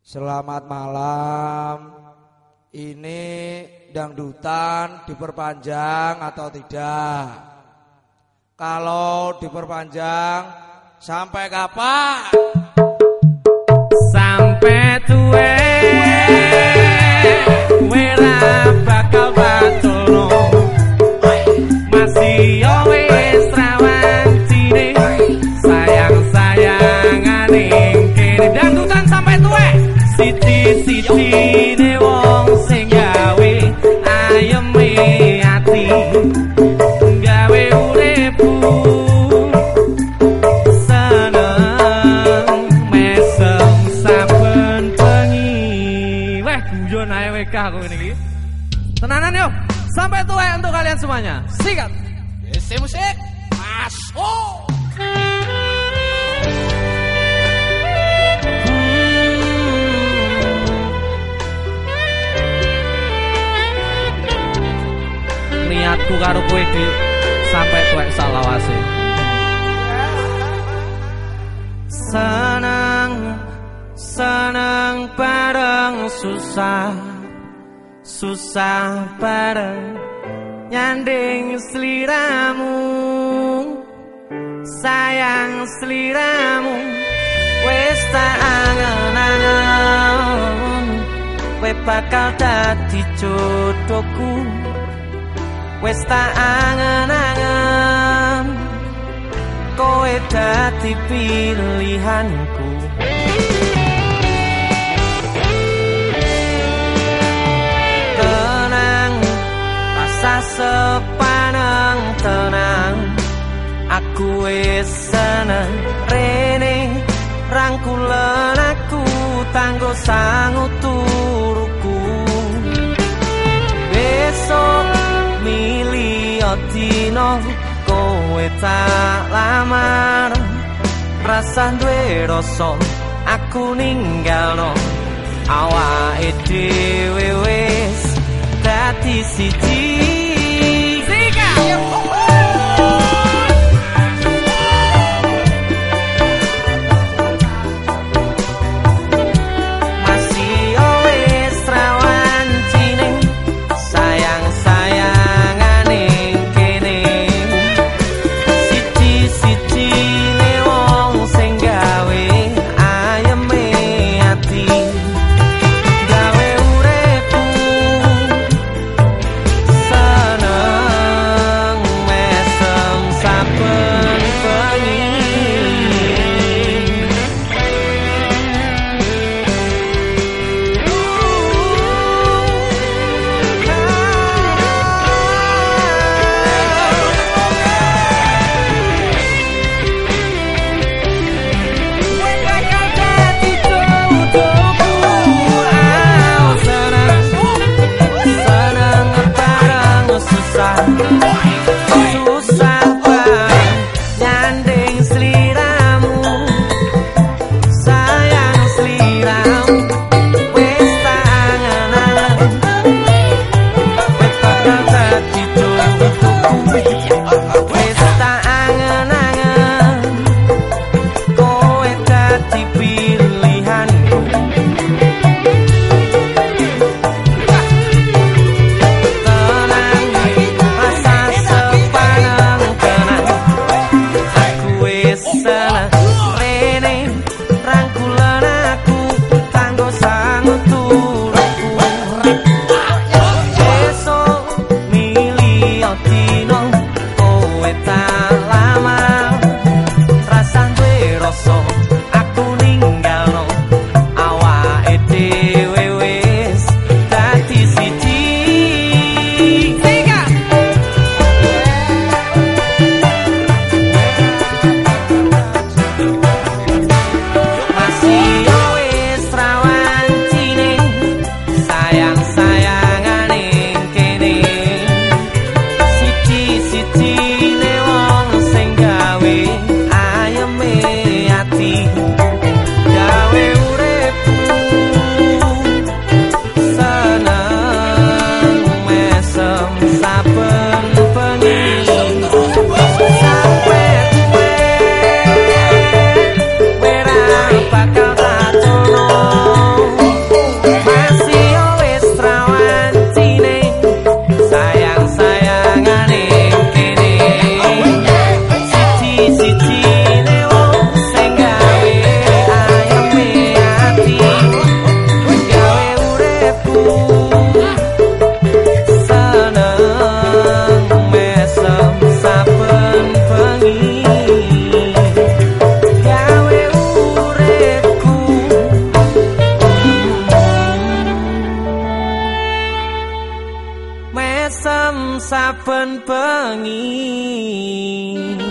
Selamat malam. Ini dangdutan diperpanjang atau tidak? Kalau diperpanjang sampai kapan? Sampai tuwe Siti-siti ne wong sing gawe ayeme ati Gawe uripku seneng mesem saben bengi. Weh guyon ae WK aku iki. Tenanan yo sampai tua untuk kalian semuanya. Sikat. Isi musik masuk. Niatku karo kowe di sampai tuwek salawase senang senang bareng susah susah bareng nyanding seliramu. Sayang seliramu wis tak angen-angen. Kowe bakal dadi jodohku wis tak angen-angen. Kowe dadi pilihanku. Tenang rasa sepaneng tenang. Aku wis seneng rene rangkulan aku tanggo sangu dino kowe lamar rasa duwe rasa aku ninggalno. Awake dhewe wis dadi siji Yeah. mesem saben bengi hmm.